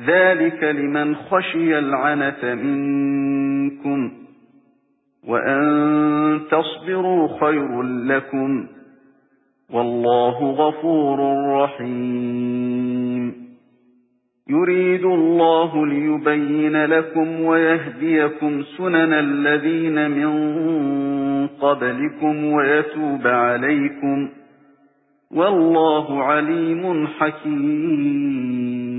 ذَلِكَ لِمَنْ خَشِيَ الْعَنَتَ مِنكُمْ وَأَن تَصْبِرُوا خَيْرٌ لَّكُمْ وَاللَّهُ غَفُورٌ رَّحِيمٌ. يُرِيدُ اللَّهُ لِيُبَيِّنَ لَكُمْ وَيَهْدِيَكُمْ سُنَنَ الَّذِينَ مِن قَبْلِكُمْ وَيَتُوبَ عَلَيْكُمْ وَاللَّهُ عَلِيمٌ حَكِيمٌ.